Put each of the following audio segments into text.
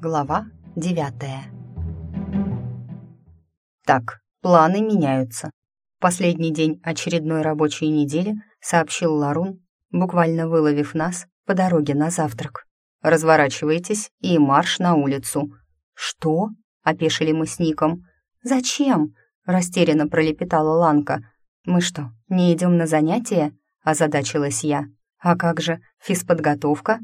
Глава девятая. Так, планы меняются. Последний день очередной рабочей недели сообщил Ларун, буквально выловив нас по дороге на завтрак. «Разворачивайтесь и марш на улицу». «Что?» — опешили мы с Ником. «Зачем?» — растерянно пролепетала Ланка. «Мы что, не идем на занятия?» — озадачилась я. «А как же физподготовка?»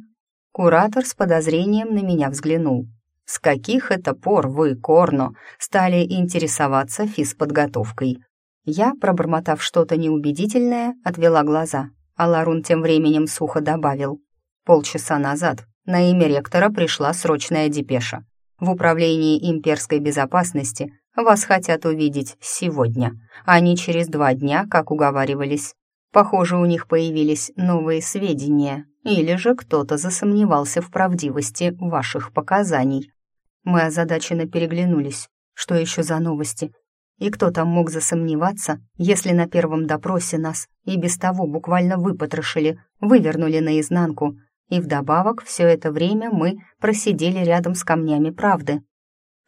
Куратор с подозрением на меня взглянул. «С каких это пор вы, Корно, стали интересоваться физподготовкой?» Я, пробормотав что-то неубедительное, отвела глаза, а Ларун тем временем сухо добавил. Полчаса назад на имя ректора пришла срочная депеша. В управлении имперской безопасности вас хотят увидеть сегодня, а не через два дня, как уговаривались. Похоже, у них появились новые сведения, или же кто-то засомневался в правдивости ваших показаний. Мы озадаченно переглянулись. Что еще за новости? И кто там мог засомневаться, если на первом допросе нас и без того буквально выпотрошили, вывернули наизнанку, и вдобавок все это время мы просидели рядом с камнями правды.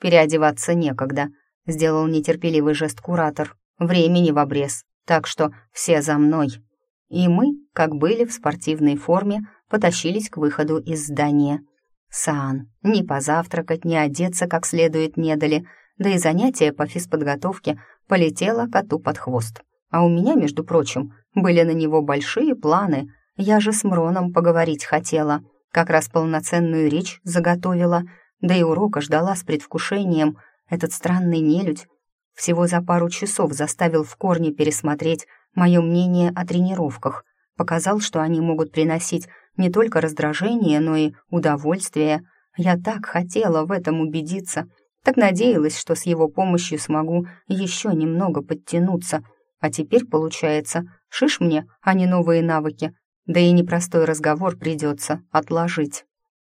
«Переодеваться некогда», — сделал нетерпеливый жест куратор. «Времени в обрез так что все за мной. И мы, как были в спортивной форме, потащились к выходу из здания. Сан, ни позавтракать, ни одеться как следует не дали, да и занятие по физподготовке полетело коту под хвост. А у меня, между прочим, были на него большие планы. Я же с Мроном поговорить хотела, как раз полноценную речь заготовила, да и урока ждала с предвкушением. Этот странный нелюдь всего за пару часов заставил в корне пересмотреть мое мнение о тренировках, показал, что они могут приносить не только раздражение, но и удовольствие. Я так хотела в этом убедиться, так надеялась, что с его помощью смогу еще немного подтянуться. А теперь, получается, шиш мне, а не новые навыки, да и непростой разговор придется отложить.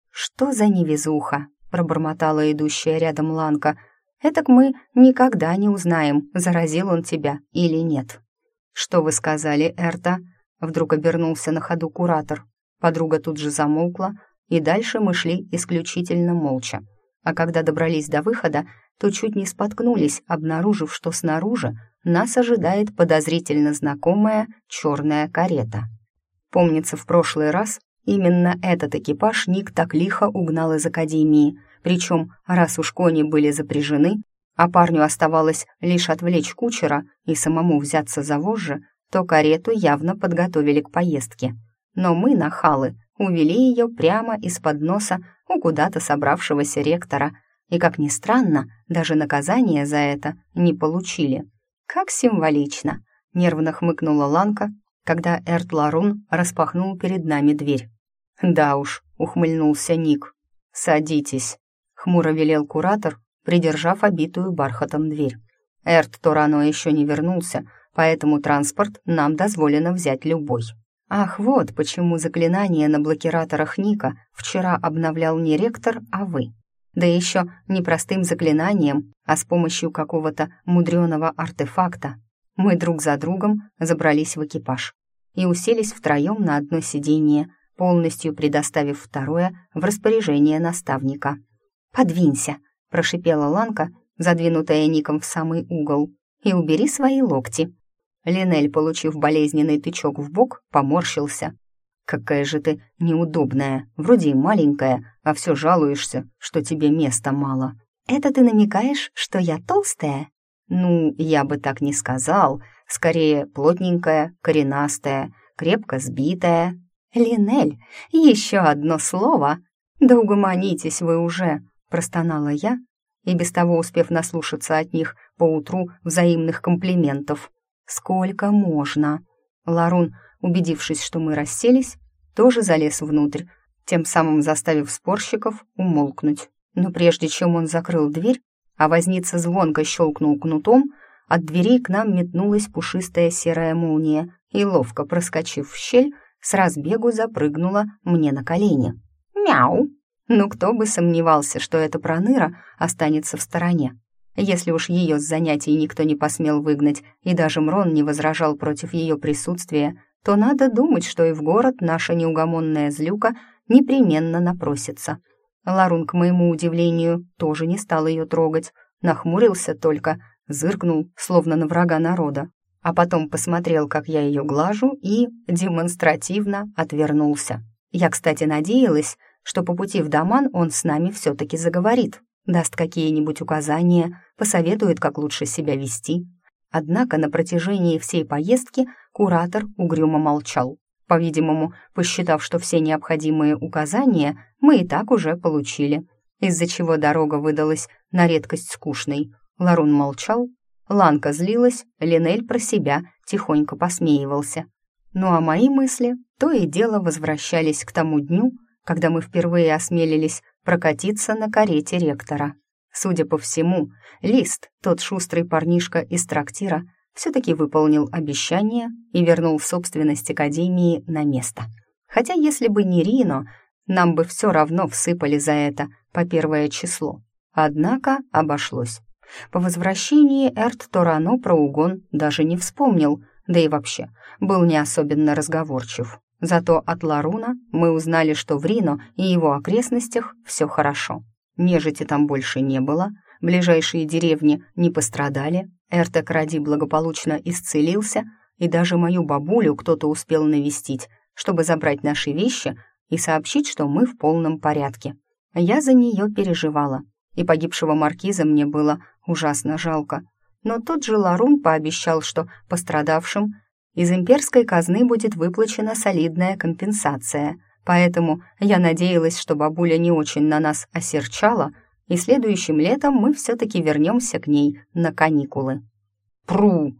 «Что за невезуха?» — пробормотала идущая рядом Ланка — Этак мы никогда не узнаем, заразил он тебя или нет. «Что вы сказали, Эрта?» Вдруг обернулся на ходу куратор. Подруга тут же замолкла, и дальше мы шли исключительно молча. А когда добрались до выхода, то чуть не споткнулись, обнаружив, что снаружи нас ожидает подозрительно знакомая черная карета. Помнится, в прошлый раз именно этот экипаж Ник так лихо угнал из академии — причем, раз уж кони были запряжены, а парню оставалось лишь отвлечь кучера и самому взяться за вожжи, то карету явно подготовили к поездке. Но мы, нахалы, увели ее прямо из-под носа у куда-то собравшегося ректора, и, как ни странно, даже наказание за это не получили. «Как символично!» — нервно хмыкнула Ланка, когда Эрт Ларун распахнул перед нами дверь. «Да уж», — ухмыльнулся Ник. «Садитесь» хмуро велел куратор, придержав обитую бархатом дверь. Эрт Торано еще не вернулся, поэтому транспорт нам дозволено взять любой. Ах, вот почему заклинание на блокираторах Ника вчера обновлял не ректор, а вы. Да еще не простым заклинанием, а с помощью какого-то мудреного артефакта. Мы друг за другом забрались в экипаж и уселись втроем на одно сиденье, полностью предоставив второе в распоряжение наставника. «Подвинься», — прошипела Ланка, задвинутая Ником в самый угол, «и убери свои локти». Линель, получив болезненный тычок в бок, поморщился. «Какая же ты неудобная, вроде и маленькая, а все жалуешься, что тебе места мало». «Это ты намекаешь, что я толстая?» «Ну, я бы так не сказал. Скорее, плотненькая, коренастая, крепко сбитая». «Линель, еще одно слово!» «Да угомонитесь вы уже!» простонала я, и без того успев наслушаться от них поутру взаимных комплиментов. «Сколько можно?» Ларун, убедившись, что мы расселись, тоже залез внутрь, тем самым заставив спорщиков умолкнуть. Но прежде чем он закрыл дверь, а возница звонко щелкнул кнутом, от дверей к нам метнулась пушистая серая молния и, ловко проскочив в щель, с разбегу запрыгнула мне на колени. «Мяу!» Ну, кто бы сомневался, что эта проныра останется в стороне. Если уж ее с занятий никто не посмел выгнать, и даже Мрон не возражал против ее присутствия, то надо думать, что и в город наша неугомонная злюка непременно напросится. Ларун, к моему удивлению, тоже не стал ее трогать, нахмурился только, зыркнул, словно на врага народа, а потом посмотрел, как я ее глажу, и демонстративно отвернулся. Я, кстати, надеялась, что по пути в Даман он с нами все-таки заговорит, даст какие-нибудь указания, посоветует, как лучше себя вести. Однако на протяжении всей поездки куратор угрюмо молчал, по-видимому, посчитав, что все необходимые указания мы и так уже получили, из-за чего дорога выдалась на редкость скучной. Ларун молчал, Ланка злилась, Линель про себя тихонько посмеивался. Ну а мои мысли то и дело возвращались к тому дню, когда мы впервые осмелились прокатиться на карете ректора. Судя по всему, Лист, тот шустрый парнишка из трактира, все-таки выполнил обещание и вернул собственность Академии на место. Хотя если бы не Рино, нам бы все равно всыпали за это по первое число. Однако обошлось. По возвращении Эрт Торано про угон даже не вспомнил, да и вообще был не особенно разговорчив. Зато от Ларуна мы узнали, что в Рино и его окрестностях все хорошо. Нежити там больше не было, ближайшие деревни не пострадали, Эртек ради благополучно исцелился, и даже мою бабулю кто-то успел навестить, чтобы забрать наши вещи и сообщить, что мы в полном порядке. Я за нее переживала, и погибшего маркиза мне было ужасно жалко. Но тот же Ларун пообещал, что пострадавшим из имперской казны будет выплачена солидная компенсация, поэтому я надеялась, что бабуля не очень на нас осерчала, и следующим летом мы все-таки вернемся к ней на каникулы. «Пру!»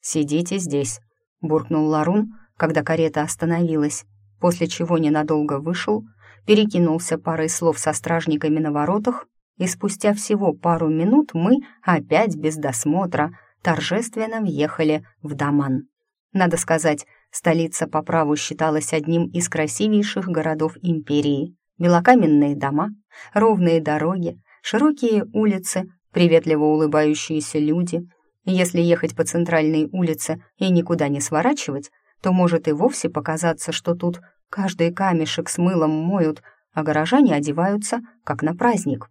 «Сидите здесь», — буркнул Ларун, когда карета остановилась, после чего ненадолго вышел, перекинулся парой слов со стражниками на воротах, и спустя всего пару минут мы, опять без досмотра, торжественно въехали в Даман. Надо сказать, столица по праву считалась одним из красивейших городов империи. Белокаменные дома, ровные дороги, широкие улицы, приветливо улыбающиеся люди. Если ехать по центральной улице и никуда не сворачивать, то может и вовсе показаться, что тут каждый камешек с мылом моют, а горожане одеваются, как на праздник.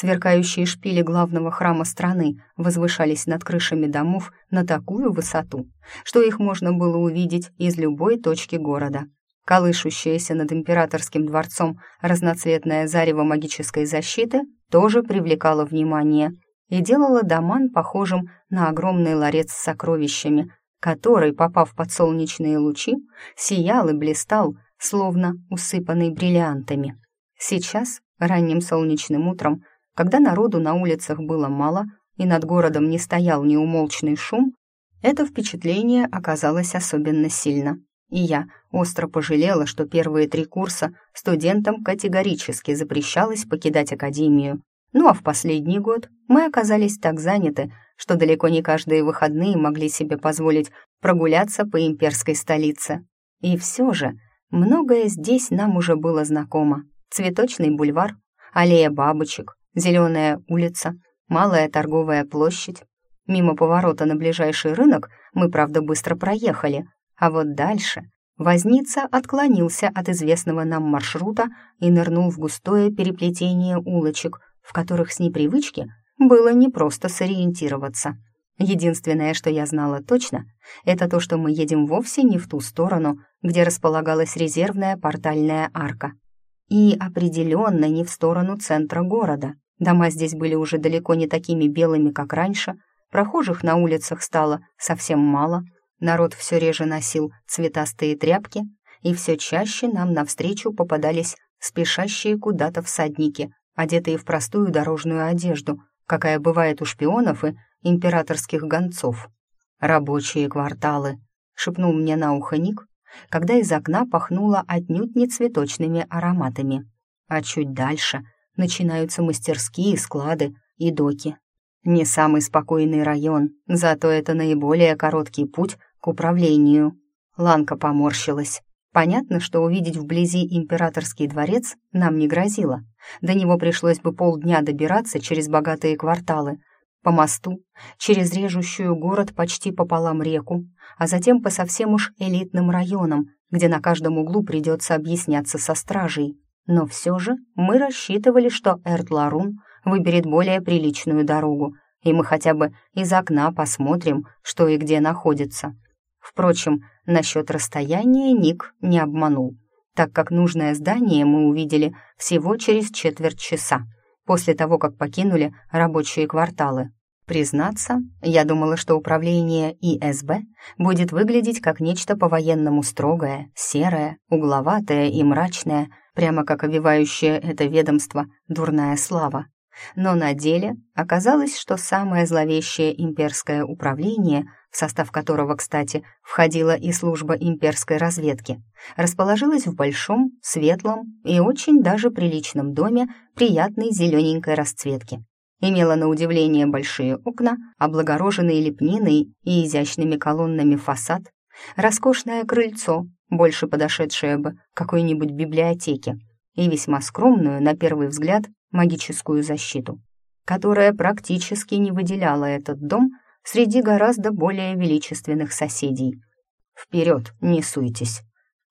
Сверкающие шпили главного храма страны возвышались над крышами домов на такую высоту, что их можно было увидеть из любой точки города. Колышущаяся над императорским дворцом разноцветное зарево магической защиты тоже привлекало внимание и делало Даман похожим на огромный ларец с сокровищами, который, попав под солнечные лучи, сиял и блистал, словно усыпанный бриллиантами. Сейчас, ранним солнечным утром, когда народу на улицах было мало и над городом не стоял неумолчный шум, это впечатление оказалось особенно сильно. И я остро пожалела, что первые три курса студентам категорически запрещалось покидать академию. Ну а в последний год мы оказались так заняты, что далеко не каждые выходные могли себе позволить прогуляться по имперской столице. И все же многое здесь нам уже было знакомо. Цветочный бульвар, аллея бабочек, Зеленая улица, малая торговая площадь. Мимо поворота на ближайший рынок мы, правда, быстро проехали, а вот дальше возница отклонился от известного нам маршрута и нырнул в густое переплетение улочек, в которых с непривычки было непросто сориентироваться. Единственное, что я знала точно, это то, что мы едем вовсе не в ту сторону, где располагалась резервная портальная арка и определенно не в сторону центра города. Дома здесь были уже далеко не такими белыми, как раньше, прохожих на улицах стало совсем мало, народ все реже носил цветастые тряпки, и все чаще нам навстречу попадались спешащие куда-то всадники, одетые в простую дорожную одежду, какая бывает у шпионов и императорских гонцов. «Рабочие кварталы», — шепнул мне на ухо Ник, когда из окна пахнуло отнюдь не цветочными ароматами. А чуть дальше начинаются мастерские, склады и доки. Не самый спокойный район, зато это наиболее короткий путь к управлению. Ланка поморщилась. Понятно, что увидеть вблизи императорский дворец нам не грозило. До него пришлось бы полдня добираться через богатые кварталы, по мосту, через режущую город почти пополам реку, а затем по совсем уж элитным районам, где на каждом углу придется объясняться со стражей. Но все же мы рассчитывали, что Эрт Ларун выберет более приличную дорогу, и мы хотя бы из окна посмотрим, что и где находится. Впрочем, насчет расстояния Ник не обманул, так как нужное здание мы увидели всего через четверть часа, после того, как покинули рабочие кварталы. Признаться, я думала, что управление ИСБ будет выглядеть как нечто по-военному строгое, серое, угловатое и мрачное, прямо как овивающее это ведомство дурная слава. Но на деле оказалось, что самое зловещее имперское управление, в состав которого, кстати, входила и служба имперской разведки, расположилось в большом, светлом и очень даже приличном доме приятной зелененькой расцветки имела на удивление большие окна, облагороженные лепниной и изящными колоннами фасад, роскошное крыльцо, больше подошедшее бы какой-нибудь библиотеке, и весьма скромную, на первый взгляд, магическую защиту, которая практически не выделяла этот дом среди гораздо более величественных соседей. «Вперед, не суйтесь!»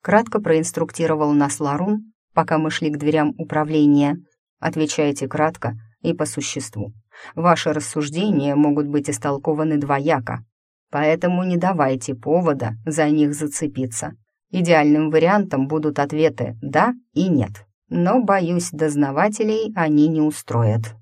Кратко проинструктировал нас Ларун, пока мы шли к дверям управления. «Отвечайте кратко и по существу. Ваши рассуждения могут быть истолкованы двояко, поэтому не давайте повода за них зацепиться. Идеальным вариантом будут ответы «да» и «нет», но, боюсь, дознавателей они не устроят.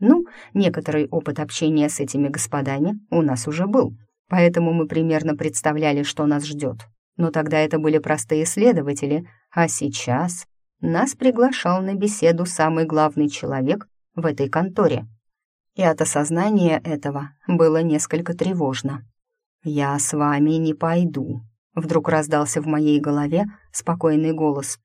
Ну, некоторый опыт общения с этими господами у нас уже был, поэтому мы примерно представляли, что нас ждет. Но тогда это были простые следователи, а сейчас нас приглашал на беседу самый главный человек, в этой конторе. И от осознания этого было несколько тревожно. «Я с вами не пойду», — вдруг раздался в моей голове спокойный голос.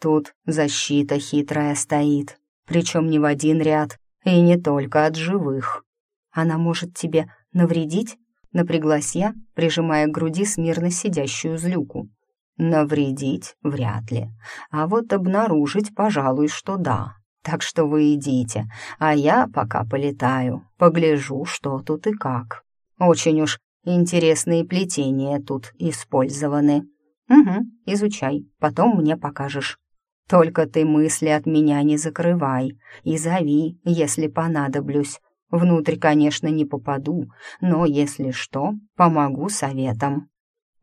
«Тут защита хитрая стоит, причем не в один ряд, и не только от живых. Она может тебе навредить?» — напряглась я, прижимая к груди смирно сидящую злюку. «Навредить вряд ли, а вот обнаружить, пожалуй, что да», так что вы идите, а я пока полетаю, погляжу, что тут и как. Очень уж интересные плетения тут использованы. Угу, изучай, потом мне покажешь. Только ты мысли от меня не закрывай и зови, если понадоблюсь. Внутрь, конечно, не попаду, но, если что, помогу советом».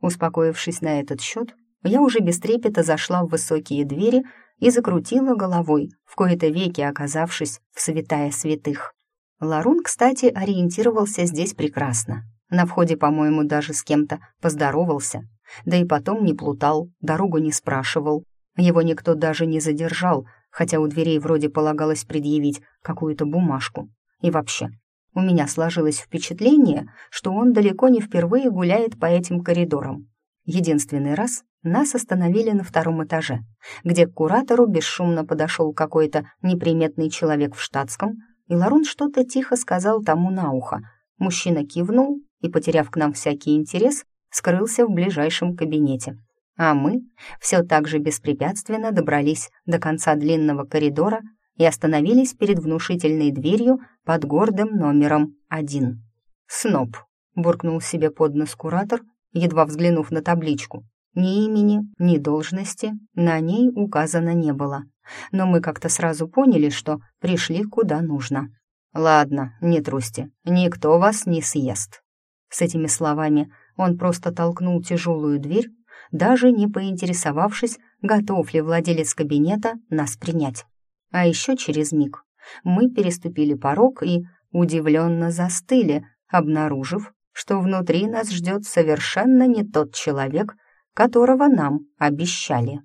Успокоившись на этот счет, я уже без трепета зашла в высокие двери и закрутила головой, в кои-то веки оказавшись в святая святых. Ларун, кстати, ориентировался здесь прекрасно. На входе, по-моему, даже с кем-то поздоровался, да и потом не плутал, дорогу не спрашивал. Его никто даже не задержал, хотя у дверей вроде полагалось предъявить какую-то бумажку. И вообще, у меня сложилось впечатление, что он далеко не впервые гуляет по этим коридорам. Единственный раз нас остановили на втором этаже, где к куратору бесшумно подошел какой-то неприметный человек в штатском, и Ларун что-то тихо сказал тому на ухо. Мужчина кивнул и, потеряв к нам всякий интерес, скрылся в ближайшем кабинете. А мы все так же беспрепятственно добрались до конца длинного коридора и остановились перед внушительной дверью под гордым номером один. «Сноб», — буркнул себе под нос куратор, едва взглянув на табличку. Ни имени, ни должности на ней указано не было. Но мы как-то сразу поняли, что пришли куда нужно. «Ладно, не трусьте, никто вас не съест». С этими словами он просто толкнул тяжелую дверь, даже не поинтересовавшись, готов ли владелец кабинета нас принять. А еще через миг мы переступили порог и удивленно застыли, обнаружив, что внутри нас ждет совершенно не тот человек, которого нам обещали.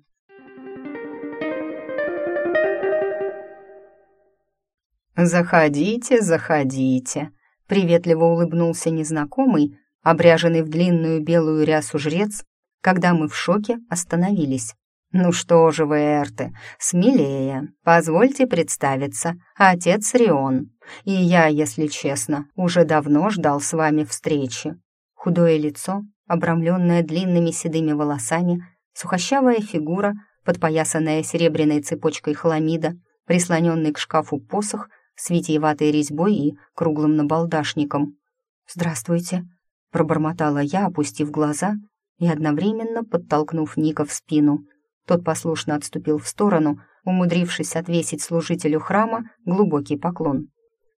«Заходите, заходите», — приветливо улыбнулся незнакомый, обряженный в длинную белую рясу жрец, когда мы в шоке остановились. «Ну что же вы, Эрты, смелее, позвольте представиться, отец Рион. И я, если честно, уже давно ждал с вами встречи». Худое лицо, обрамленная длинными седыми волосами, сухощавая фигура, подпоясанная серебряной цепочкой хламида, прислоненный к шкафу посох с витиеватой резьбой и круглым набалдашником. «Здравствуйте», — пробормотала я, опустив глаза и одновременно подтолкнув Ника в спину. Тот послушно отступил в сторону, умудрившись отвесить служителю храма глубокий поклон.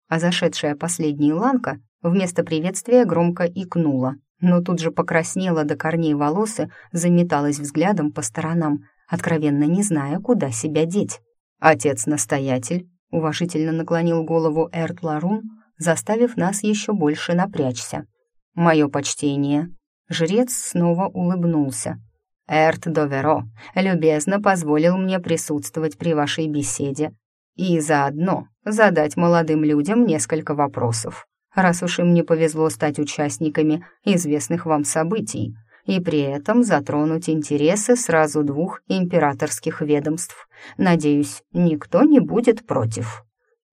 А зашедшая последняя ланка вместо приветствия громко икнула, но тут же покраснела до корней волосы, заметалась взглядом по сторонам, откровенно не зная, куда себя деть. Отец-настоятель уважительно наклонил голову Эрт Ларун, заставив нас еще больше напрячься. «Мое почтение». Жрец снова улыбнулся. «Эрт Доверо любезно позволил мне присутствовать при вашей беседе и заодно задать молодым людям несколько вопросов, раз уж им не повезло стать участниками известных вам событий, и при этом затронуть интересы сразу двух императорских ведомств. Надеюсь, никто не будет против».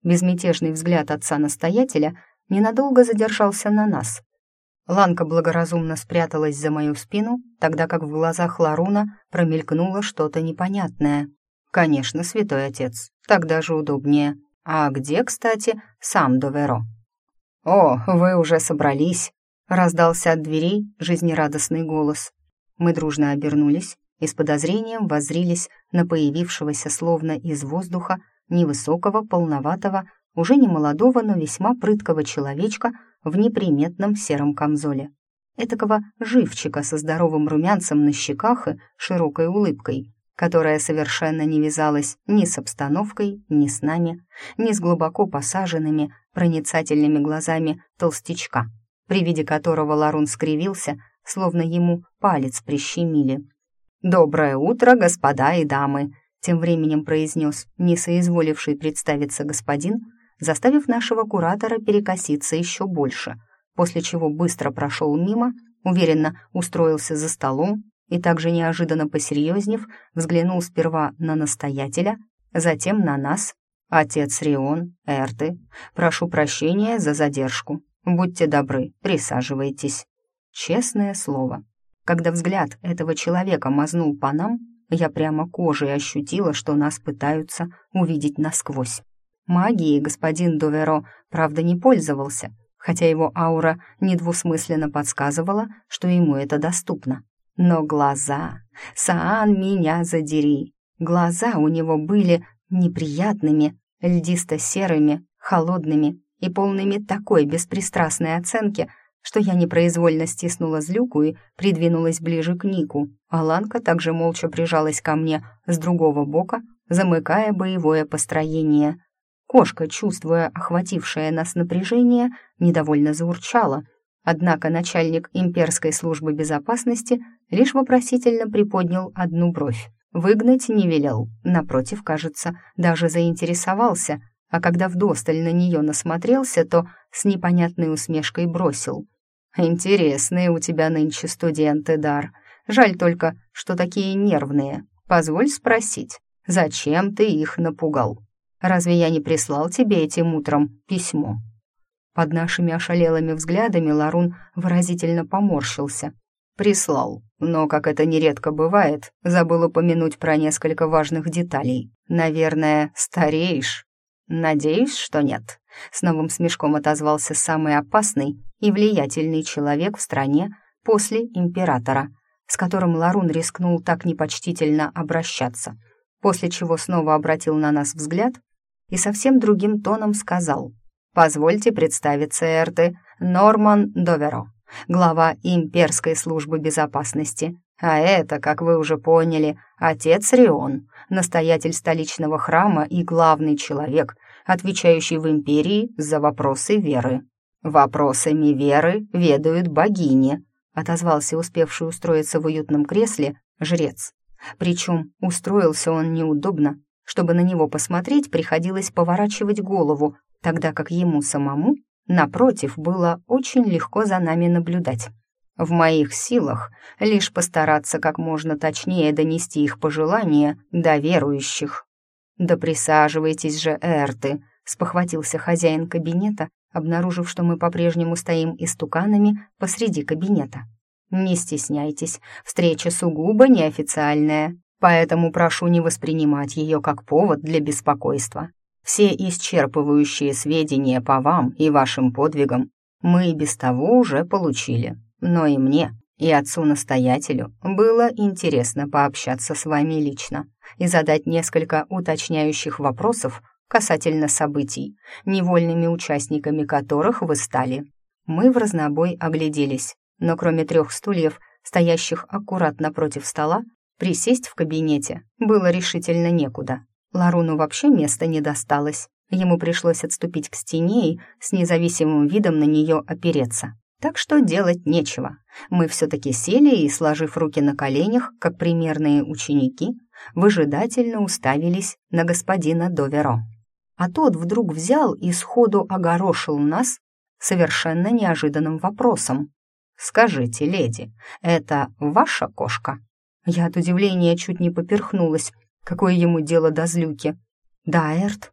Безмятежный взгляд отца-настоятеля ненадолго задержался на нас. Ланка благоразумно спряталась за мою спину, тогда как в глазах Ларуна промелькнуло что-то непонятное. «Конечно, святой отец, так даже удобнее. А где, кстати, сам Доверо?» «О, вы уже собрались!» — раздался от дверей жизнерадостный голос. Мы дружно обернулись и с подозрением воззрились на появившегося словно из воздуха невысокого, полноватого, уже не молодого, но весьма прыткого человечка в неприметном сером камзоле. Этакого живчика со здоровым румянцем на щеках и широкой улыбкой, которая совершенно не вязалась ни с обстановкой, ни с нами, ни с глубоко посаженными, проницательными глазами толстячка, при виде которого Ларун скривился, словно ему палец прищемили. «Доброе утро, господа и дамы!» тем временем произнес несоизволивший представиться господин, заставив нашего куратора перекоситься еще больше, после чего быстро прошел мимо, уверенно устроился за столом и также неожиданно посерьезнев взглянул сперва на настоятеля, затем на нас. «Отец Рион, Эрты, прошу прощения за задержку. Будьте добры, присаживайтесь». Честное слово, когда взгляд этого человека мазнул по нам, я прямо кожей ощутила, что нас пытаются увидеть насквозь. Магией господин Доверо, правда, не пользовался, хотя его аура недвусмысленно подсказывала, что ему это доступно. Но глаза... Саан, меня задери! Глаза у него были неприятными, льдисто-серыми, холодными и полными такой беспристрастной оценки, что я непроизвольно стиснула злюку и придвинулась ближе к Нику, а Ланка также молча прижалась ко мне с другого бока, замыкая боевое построение. Кошка, чувствуя охватившее нас напряжение, недовольно заурчала, однако начальник имперской службы безопасности лишь вопросительно приподнял одну бровь. Выгнать не велел, напротив, кажется, даже заинтересовался, а когда вдосталь на нее насмотрелся, то с непонятной усмешкой бросил. «Интересные у тебя нынче студенты, Дар. Жаль только, что такие нервные. Позволь спросить, зачем ты их напугал? Разве я не прислал тебе этим утром письмо?» Под нашими ошалелыми взглядами Ларун выразительно поморщился. «Прислал, но, как это нередко бывает, забыл упомянуть про несколько важных деталей. Наверное, стареешь?» «Надеюсь, что нет», — с новым смешком отозвался самый опасный и влиятельный человек в стране после императора, с которым Ларун рискнул так непочтительно обращаться, после чего снова обратил на нас взгляд и совсем другим тоном сказал «Позвольте представиться, Эрты, Норман Доверо, глава имперской службы безопасности, а это, как вы уже поняли, отец Рион, настоятель столичного храма и главный человек, отвечающий в империи за вопросы веры. «Вопросами веры ведают богини», — отозвался успевший устроиться в уютном кресле жрец. Причем устроился он неудобно. Чтобы на него посмотреть, приходилось поворачивать голову, тогда как ему самому, напротив, было очень легко за нами наблюдать. В моих силах лишь постараться как можно точнее донести их пожелания до верующих. «Да присаживайтесь же, Эрты», — спохватился хозяин кабинета, обнаружив, что мы по-прежнему стоим истуканами посреди кабинета. «Не стесняйтесь, встреча сугубо неофициальная, поэтому прошу не воспринимать ее как повод для беспокойства. Все исчерпывающие сведения по вам и вашим подвигам мы и без того уже получили, но и мне, и отцу-настоятелю было интересно пообщаться с вами лично. и задать несколько уточняющих вопросов касательно событий, невольными участниками которых вы стали. Мы в разнобой огляделись, но кроме трех стульев, стоящих аккуратно против стола, присесть в кабинете было решительно некуда. Ларуну вообще места не досталось. Ему пришлось отступить к стене и с независимым видом на нее опереться. Так что делать нечего. Мы все-таки сели и, сложив руки на коленях, как примерные ученики, выжидательно уставились на господина Доверо. А тот вдруг взял и сходу огорошил нас совершенно неожиданным вопросом. «Скажите, леди, это ваша кошка?» Я от удивления чуть не поперхнулась. Какое ему дело до злюки? «Да, Эрт».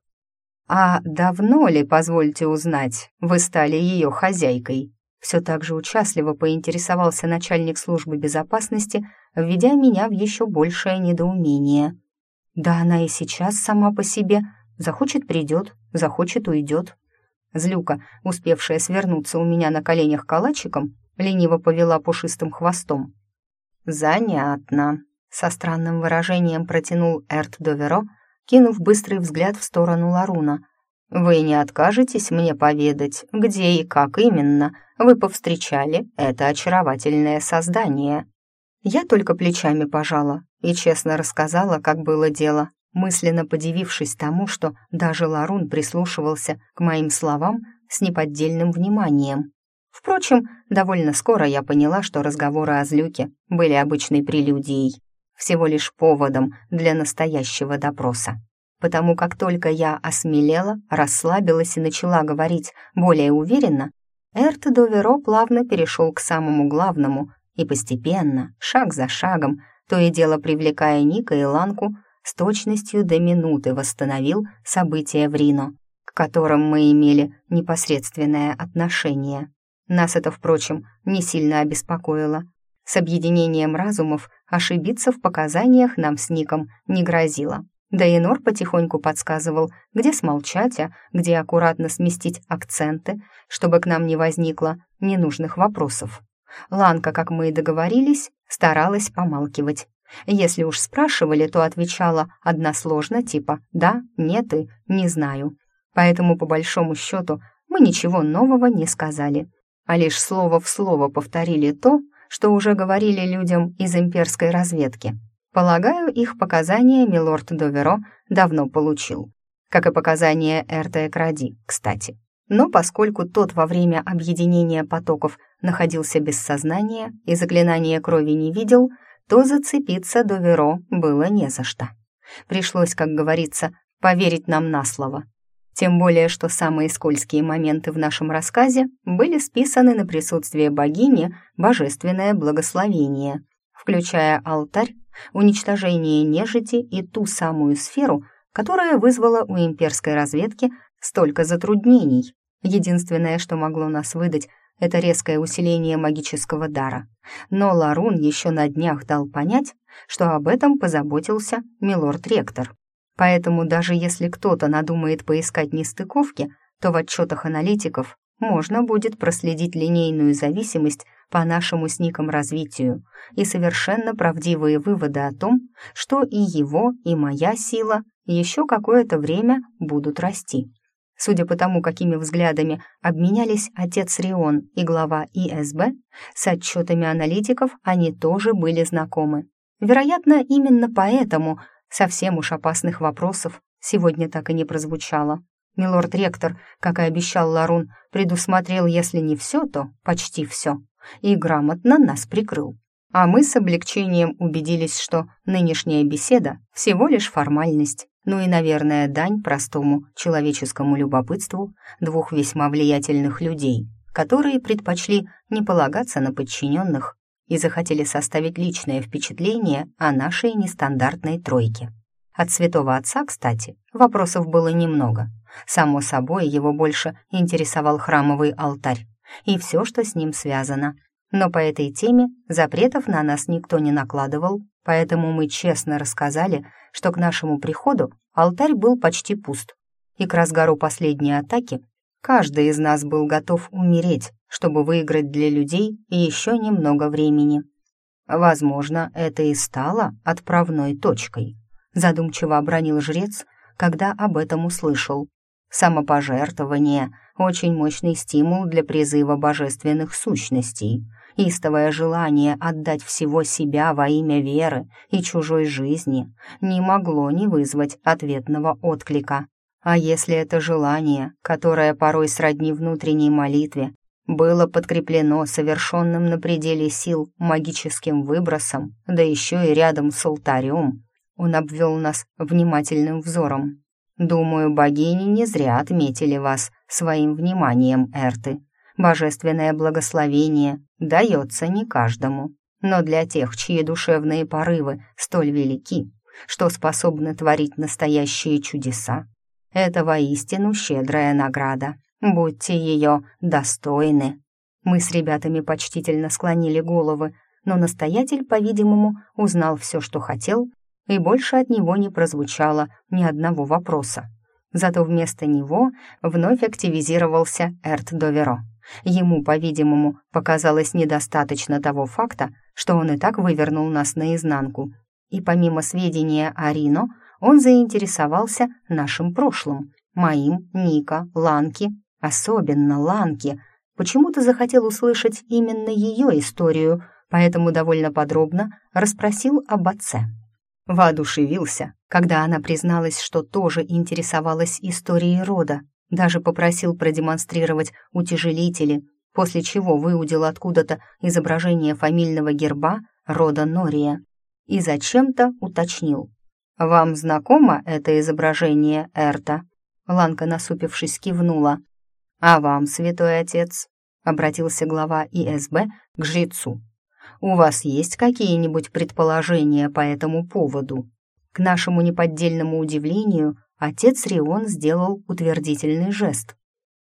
«А давно ли, позвольте узнать, вы стали ее хозяйкой?» Все так же участливо поинтересовался начальник службы безопасности, введя меня в еще большее недоумение. «Да она и сейчас сама по себе. Захочет — придет, захочет — уйдет». Злюка, успевшая свернуться у меня на коленях калачиком, лениво повела пушистым хвостом. «Занятно», — со странным выражением протянул Эрт Доверо, кинув быстрый взгляд в сторону Ларуна. «Вы не откажетесь мне поведать, где и как именно вы повстречали это очаровательное создание?» Я только плечами пожала и честно рассказала, как было дело, мысленно подивившись тому, что даже Ларун прислушивался к моим словам с неподдельным вниманием. Впрочем, довольно скоро я поняла, что разговоры о злюке были обычной прелюдией, всего лишь поводом для настоящего допроса. Потому как только я осмелела, расслабилась и начала говорить более уверенно, Эрт Доверо плавно перешел к самому главному и постепенно, шаг за шагом, то и дело привлекая Ника и Ланку, с точностью до минуты восстановил события в Рино, к которым мы имели непосредственное отношение. Нас это, впрочем, не сильно обеспокоило. С объединением разумов ошибиться в показаниях нам с Ником не грозило. Да и Нор потихоньку подсказывал, где смолчать, а где аккуратно сместить акценты, чтобы к нам не возникло ненужных вопросов. Ланка, как мы и договорились, старалась помалкивать. Если уж спрашивали, то отвечала односложно, типа «да», «нет» и «не знаю». Поэтому, по большому счету, мы ничего нового не сказали а лишь слово в слово повторили то, что уже говорили людям из имперской разведки. Полагаю, их показания милорд Доверо давно получил. Как и показания Эрте Кради, кстати. Но поскольку тот во время объединения потоков находился без сознания и заклинания крови не видел, то зацепиться Доверо было не за что. Пришлось, как говорится, поверить нам на слово. Тем более, что самые скользкие моменты в нашем рассказе были списаны на присутствие богини «Божественное благословение», включая алтарь, уничтожение нежити и ту самую сферу, которая вызвала у имперской разведки столько затруднений. Единственное, что могло нас выдать, это резкое усиление магического дара. Но Ларун еще на днях дал понять, что об этом позаботился милорд-ректор. Поэтому даже если кто-то надумает поискать нестыковки, то в отчетах аналитиков можно будет проследить линейную зависимость по нашему с Ником развитию и совершенно правдивые выводы о том, что и его, и моя сила еще какое-то время будут расти. Судя по тому, какими взглядами обменялись отец Рион и глава ИСБ, с отчетами аналитиков они тоже были знакомы. Вероятно, именно поэтому Совсем уж опасных вопросов сегодня так и не прозвучало. Милорд-ректор, как и обещал Ларун, предусмотрел, если не все, то почти все, и грамотно нас прикрыл. А мы с облегчением убедились, что нынешняя беседа всего лишь формальность, ну и, наверное, дань простому человеческому любопытству двух весьма влиятельных людей, которые предпочли не полагаться на подчиненных и захотели составить личное впечатление о нашей нестандартной тройке. От святого отца, кстати, вопросов было немного. Само собой, его больше интересовал храмовый алтарь и все, что с ним связано. Но по этой теме запретов на нас никто не накладывал, поэтому мы честно рассказали, что к нашему приходу алтарь был почти пуст, и к разгару последней атаки каждый из нас был готов умереть, чтобы выиграть для людей еще немного времени. Возможно, это и стало отправной точкой. Задумчиво обронил жрец, когда об этом услышал. Самопожертвование — очень мощный стимул для призыва божественных сущностей. Истовое желание отдать всего себя во имя веры и чужой жизни не могло не вызвать ответного отклика. А если это желание, которое порой сродни внутренней молитве, было подкреплено совершенным на пределе сил магическим выбросом, да еще и рядом с алтарем, он обвел нас внимательным взором. «Думаю, богини не зря отметили вас своим вниманием, Эрты. Божественное благословение дается не каждому, но для тех, чьи душевные порывы столь велики, что способны творить настоящие чудеса, это воистину щедрая награда. Будьте ее достойны. Мы с ребятами почтительно склонили головы, но настоятель, по-видимому, узнал все, что хотел, и больше от него не прозвучало ни одного вопроса. Зато вместо него вновь активизировался Эрт Доверо. Ему, по-видимому, показалось недостаточно того факта, что он и так вывернул нас наизнанку. И помимо сведения о Рино, он заинтересовался нашим прошлым, моим, Ника, Ланки, особенно Ланки. Почему-то захотел услышать именно ее историю, поэтому довольно подробно расспросил об отце. Воодушевился, когда она призналась, что тоже интересовалась историей рода, даже попросил продемонстрировать утяжелители, после чего выудил откуда-то изображение фамильного герба рода Нория и зачем-то уточнил. «Вам знакомо это изображение Эрта?» Ланка, насупившись, кивнула. «А вам, святой отец?» — обратился глава ИСБ к жрецу. «У вас есть какие-нибудь предположения по этому поводу?» К нашему неподдельному удивлению, отец Рион сделал утвердительный жест.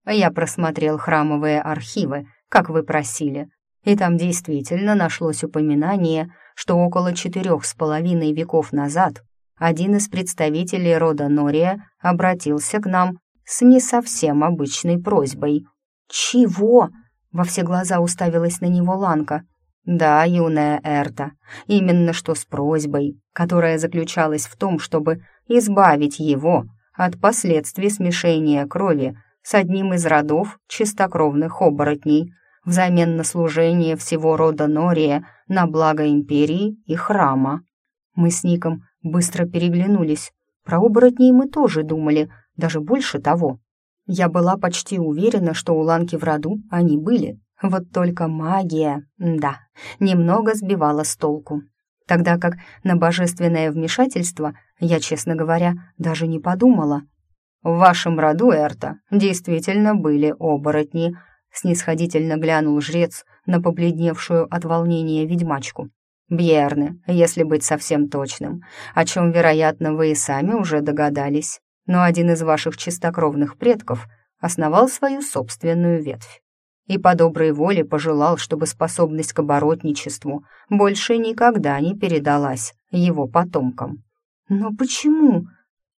«Я просмотрел храмовые архивы, как вы просили, и там действительно нашлось упоминание, что около четырех с половиной веков назад один из представителей рода Нория обратился к нам с не совсем обычной просьбой. «Чего?» — во все глаза уставилась на него Ланка — да, юная Эрта, именно что с просьбой, которая заключалась в том, чтобы избавить его от последствий смешения крови с одним из родов чистокровных оборотней взамен на служение всего рода Нория на благо империи и храма. Мы с Ником быстро переглянулись. Про оборотней мы тоже думали, даже больше того. Я была почти уверена, что у Ланки в роду они были, вот только магия, да, немного сбивала с толку. Тогда как на божественное вмешательство я, честно говоря, даже не подумала. «В вашем роду, Эрта, действительно были оборотни», снисходительно глянул жрец на побледневшую от волнения ведьмачку. «Бьерны, если быть совсем точным, о чем, вероятно, вы и сами уже догадались. Но один из ваших чистокровных предков основал свою собственную ветвь и по доброй воле пожелал, чтобы способность к оборотничеству больше никогда не передалась его потомкам. Но почему?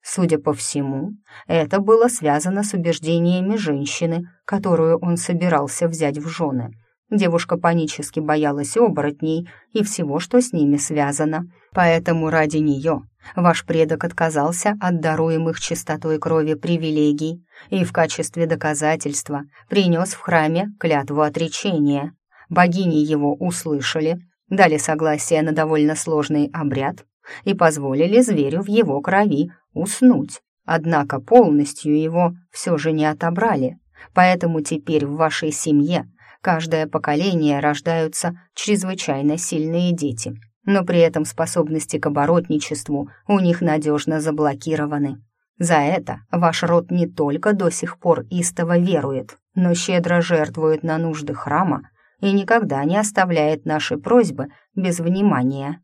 Судя по всему, это было связано с убеждениями женщины, которую он собирался взять в жены — Девушка панически боялась оборотней и всего, что с ними связано. Поэтому ради нее ваш предок отказался от даруемых чистотой крови привилегий и в качестве доказательства принес в храме клятву отречения. Богини его услышали, дали согласие на довольно сложный обряд и позволили зверю в его крови уснуть. Однако полностью его все же не отобрали, поэтому теперь в вашей семье каждое поколение рождаются чрезвычайно сильные дети, но при этом способности к оборотничеству у них надежно заблокированы. За это ваш род не только до сих пор истово верует, но щедро жертвует на нужды храма и никогда не оставляет наши просьбы без внимания.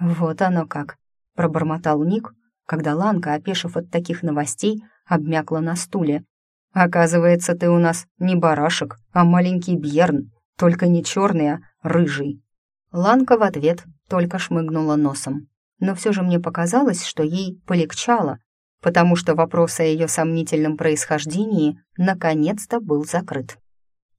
«Вот оно как», — пробормотал Ник, когда Ланка, опешив от таких новостей, обмякла на стуле. Оказывается, ты у нас не барашек, а маленький бьерн, только не черный, а рыжий». Ланка в ответ только шмыгнула носом. Но все же мне показалось, что ей полегчало, потому что вопрос о ее сомнительном происхождении наконец-то был закрыт.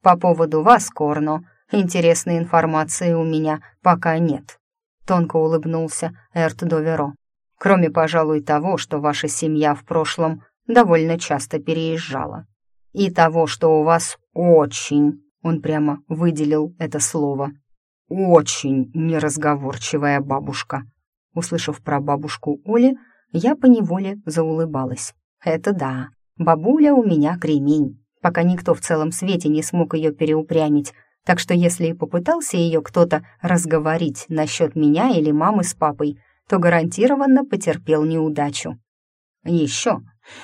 «По поводу вас, Корно, интересной информации у меня пока нет», — тонко улыбнулся Эрт Доверо. кроме, пожалуй, того, что ваша семья в прошлом довольно часто переезжала. И того, что у вас очень, он прямо выделил это слово, очень неразговорчивая бабушка. Услышав про бабушку Оли, я поневоле заулыбалась. Это да, бабуля у меня кремень, пока никто в целом свете не смог ее переупрямить, так что если и попытался ее кто-то разговорить насчет меня или мамы с папой, то гарантированно потерпел неудачу. Еще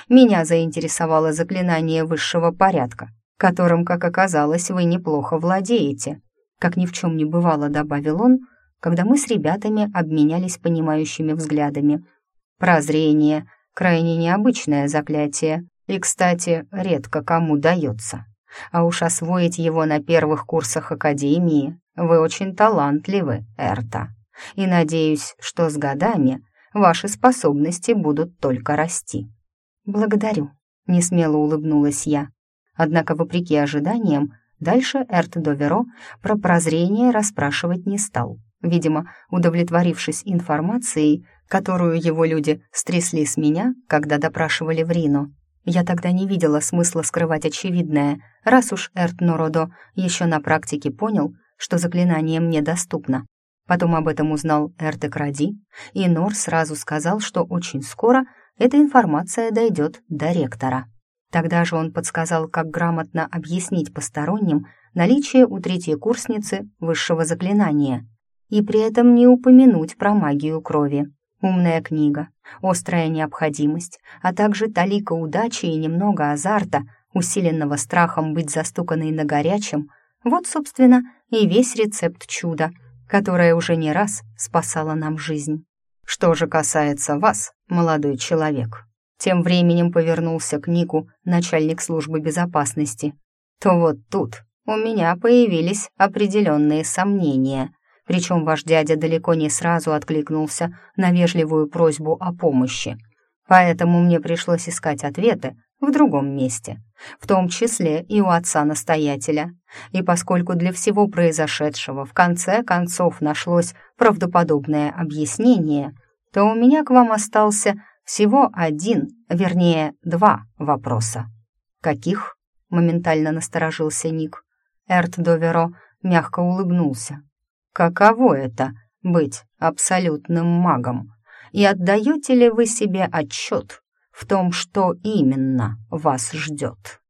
меня заинтересовало заклинание высшего порядка, которым, как оказалось, вы неплохо владеете. Как ни в чем не бывало, добавил он, когда мы с ребятами обменялись понимающими взглядами. Прозрение — крайне необычное заклятие, и, кстати, редко кому дается. А уж освоить его на первых курсах Академии вы очень талантливы, Эрта. И надеюсь, что с годами ваши способности будут только расти. Благодарю, несмело улыбнулась я. Однако, вопреки ожиданиям, дальше Эрт Доверо про прозрение расспрашивать не стал. Видимо, удовлетворившись информацией, которую его люди стрясли с меня, когда допрашивали в Рино, я тогда не видела смысла скрывать очевидное, раз уж Эрт Нородо еще на практике понял, что заклинание мне доступно. Потом об этом узнал Эрт Экради, и Нор сразу сказал, что очень скоро эта информация дойдет до ректора. Тогда же он подсказал, как грамотно объяснить посторонним наличие у третьей курсницы высшего заклинания и при этом не упомянуть про магию крови. Умная книга, острая необходимость, а также талика удачи и немного азарта, усиленного страхом быть застуканной на горячем, вот, собственно, и весь рецепт чуда, которое уже не раз спасало нам жизнь. Что же касается вас, молодой человек, тем временем повернулся к Нику начальник службы безопасности, то вот тут у меня появились определенные сомнения — причем ваш дядя далеко не сразу откликнулся на вежливую просьбу о помощи. Поэтому мне пришлось искать ответы в другом месте, в том числе и у отца-настоятеля. И поскольку для всего произошедшего в конце концов нашлось правдоподобное объяснение, то у меня к вам остался всего один, вернее, два вопроса. «Каких?» — моментально насторожился Ник. Эрт Доверо мягко улыбнулся. Каково это — быть абсолютным магом? И отдаете ли вы себе отчет в том, что именно вас ждет?